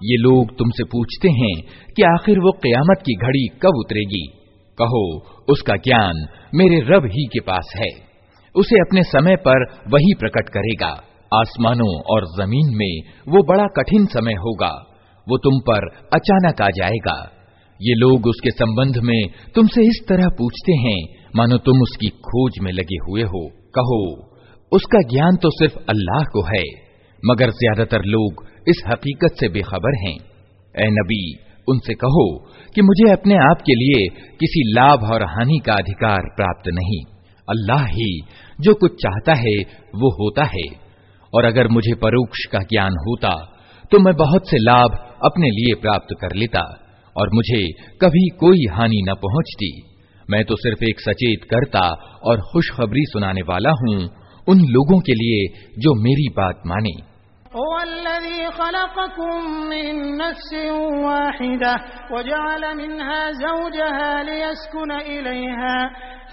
ये लोग तुमसे पूछते हैं कि आखिर वो कयामत की घड़ी कब उतरेगी कहो उसका ज्ञान मेरे रब ही के पास है उसे अपने समय पर वही प्रकट करेगा आसमानों और जमीन में वो बड़ा कठिन समय होगा वो तुम पर अचानक आ जाएगा। ये लोग उसके संबंध में तुमसे इस तरह पूछते हैं, मानो तुम उसकी खोज में लगे हुए हो। कहो, उसका ज्ञान तो सिर्फ़ अल्लाह को है, मगर ज़्यादातर लोग इस हकीकत से बेखबर हैं। ए नबी, उनसे कहो कि मुझे अपने आप के लिए किसी लाभ और हानि का अधिकार प्राप्त नहीं। अल्लाह ही जो कुछ चाहता है, वो होता है। और अगर मुझे परोक्ष का ज्ञान होता तो मैं बहुत से लाभ अपने लिए प्राप्त कर लेता और मुझे कभी कोई हानि न पहुँचती। मैं तो सिर्फ़ एक सचेत करता और खुशखबरी सुनाने वाला हूँ उन लोगों के लिए जो मेरी बात माने।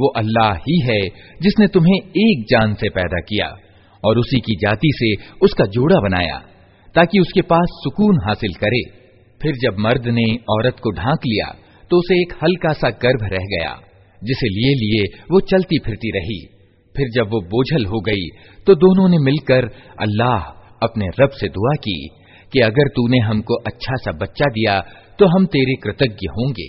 वो अल्लाह ही है जिसने तुम्हें एक जान से पैदा किया और उसी की जाति से उसका जोड़ा बनाया ताकि उसके पास सुकून हासिल करे फिर जब मर्द ने औरत को ढांक लिया तो उसे एक हल्का सा गर्भ रह गया जिसे लिए लिए वो चलती फिरती रही फिर जब वो बोझल हो गई तो दोनों ने मिलकर अल्लाह अपने रब से दुआ की कि अगर तूने हमको अच्छा सा बच्चा दिया तो हम तेरे कृतज्ञ होंगे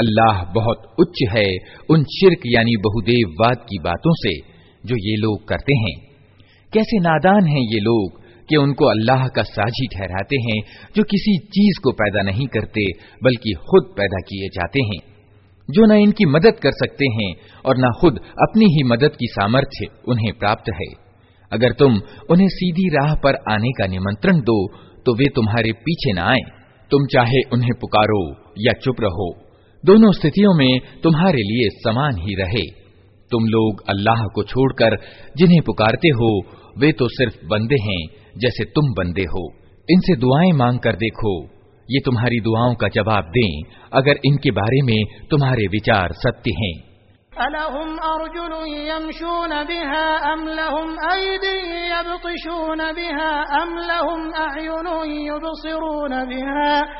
अल्लाह बहुत उच्च है उन शिरक यानी बहुदेववाद की बातों से, जो ये लोग करते हैं। कैसे नादान हैं ये लोग कि उनको अल्लाह का साझी ठहराते हैं, जो किसी चीज़ को पैदा नहीं करते, बल्कि खुद पैदा किए जाते हैं। जो न इनकी मदद कर सकते हैं, और न खुद अपनी ही मदद की सामर्थ्य उन्हें प्राप्त है। अगर तुम उन्हें सीधी राह पर आने का निमंत्रण दो तो वे तुम्हारे पीछे न आए। तुम चाहे उन्हें पुकारो या चुप रहो। दोनों स्थितियों में तुम्हारे लिए समान ही रहे। तुम लोग अल्लाह को छोड़कर जिन्हें पुकारते हो, वे तो सिर्फ़ बंदे हैं, जैसे तुम बंदे हो। इनसे दुआएँ मांग कर देखो। ये तुम्हारी दुआओं का जवाब दें, अगर इनके बारे में तुम्हारे विचार सत्य हैं। अलहुम अर्जुन यमशून बिहा अम लहुम ऐदी यबतिशून बिहा अम लहुम अयुन युबसिरून बिहा।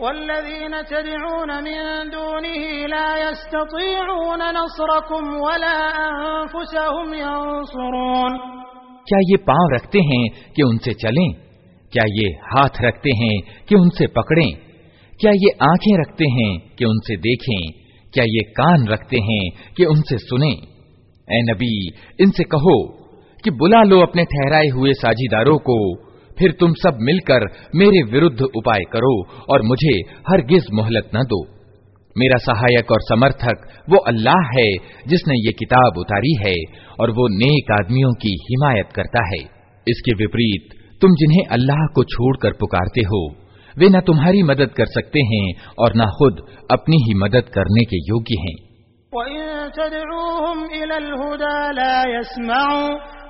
वल्लज़ीन तदऊन मिन दूनिही ला यस्ततीऊन नस्रकुम वला अनफुसहुम यंसुरून क्या ये पाँव रखते हैं कि उनसे चलें? क्या ये हाथ रखते हैं कि उनसे पकड़ें? क्या ये आँखें रखते हैं कि उनसे देखें? क्या ये कान रखते हैं कि उनसे सुने? ए नबी, इनसे कहो कि बुला लो अपने ठहराए हुए साझीदारों को। फिर तुम सब मिलकर मेरे विरुद्ध उपाय करो और मुझे हर गिज मोहलत न दो। मेरा सहायक और समर्थक वो अल्लाह है जिसने ये किताब उतारी है और वो नेक आदमियों की हिमायत करता है। इसके विपरीत तुम जिन्हें अल्लाह को छोड़कर पुकारते हो, वे न तुम्हारी मदद कर सकते हैं और न खुद अपनी ही मदद करने के योग्य हैं।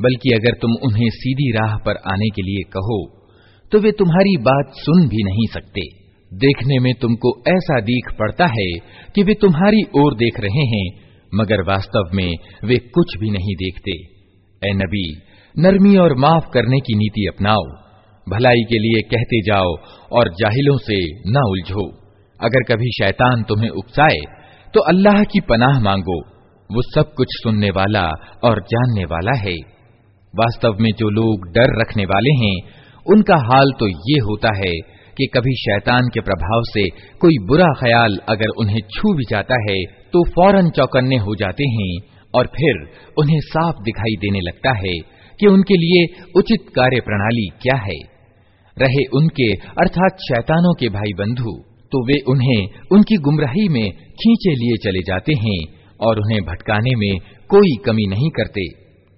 बल्कि अगर तुम उन्हें सीधी राह पर आने के लिए कहो तो वे तुम्हारी बात सुन भी नहीं सकते। देखने में तुमको ऐसा दीख पड़ता है कि वे तुम्हारी ओर देख रहे हैं, मगर वास्तव में वे कुछ भी नहीं देखते। ए नबी, नरमी और माफ़ करने की नीति अपनाओ। भलाई के लिए कहते जाओ और जाहिलों से न उलझो। अगर कभी शैतान तुम्हें उकसाए तो अल्लाह की पनाह मांगो। वो सब कुछ सुनने वाला और जानने वाला है। वास्तव में जो लोग डर रखने वाले हैं, उनका हाल तो ये होता है कि कभी शैतान के प्रभाव से कोई बुरा ख्याल अगर उन्हें छू भी जाता है तो फ़ौरन चौकन्ने हो जाते हैं और फिर उन्हें साफ़ दिखाई देने लगता है कि उनके लिए उचित कार्य प्रणाली क्या है। रहे उनके, अर्थात शैतानों के भाई बंधु तो वे उन्हें उनकी गुमराही में खींचे लिए चले जाते हैं और उन्हें भटकाने में कोई कमी नहीं करते।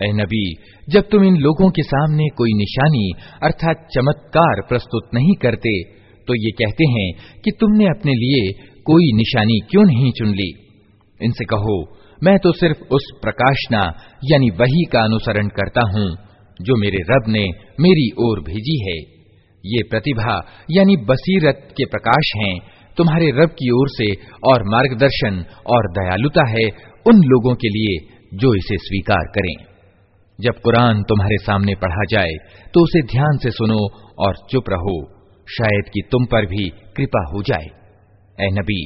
ए नबी, जब तुम इन लोगों के सामने कोई निशानी अर्थात चमत्कार प्रस्तुत नहीं करते तो ये कहते हैं कि तुमने अपने लिए कोई निशानी क्यों नहीं चुन ली? इनसे कहो, मैं तो सिर्फ़ उस प्रकाशना, यानी वही का अनुसरण करता हूँ, जो मेरे रब ने मेरी ओर भेजी है। ये प्रतिभा, यानी बसीरत के प्रकाश हैं, तुम्हारे रब की ओर से और मार्गदर्शन और दयालुता है उन लोगों के लिए जो इसे स्वीकार करें। जब कुरान तुम्हारे सामने पढ़ा जाए तो उसे ध्यान से सुनो और चुप रहो। शायद कि तुम पर भी कृपा हो जाए। ए नबी,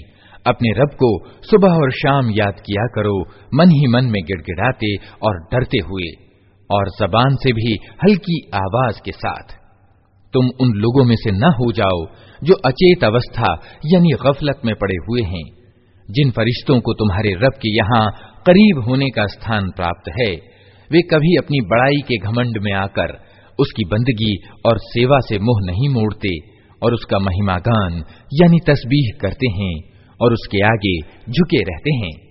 अपने रब को सुबह और शाम याद किया करो, मन ही मन में गिड़गिड़ाते और डरते हुए, और जबान से भी हल्की आवाज़ के साथ। तुम उन लोगों में से न हो जाओ, जो अचेत अवस्था यानी गफलत में पड़े हुए हैं, जिन फरिश्तों को तुम्हारे रब के यहाँ करीब होने का स्थान प्राप्त है। वे कभी अपनी बड़ाई के घमंड में आकर उसकी बंदगी और सेवा से मुँह नहीं मोड़ते और उसका महिमागान यानी तस्बीह करते हैं और उसके आगे झुके रहते हैं।